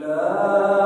لا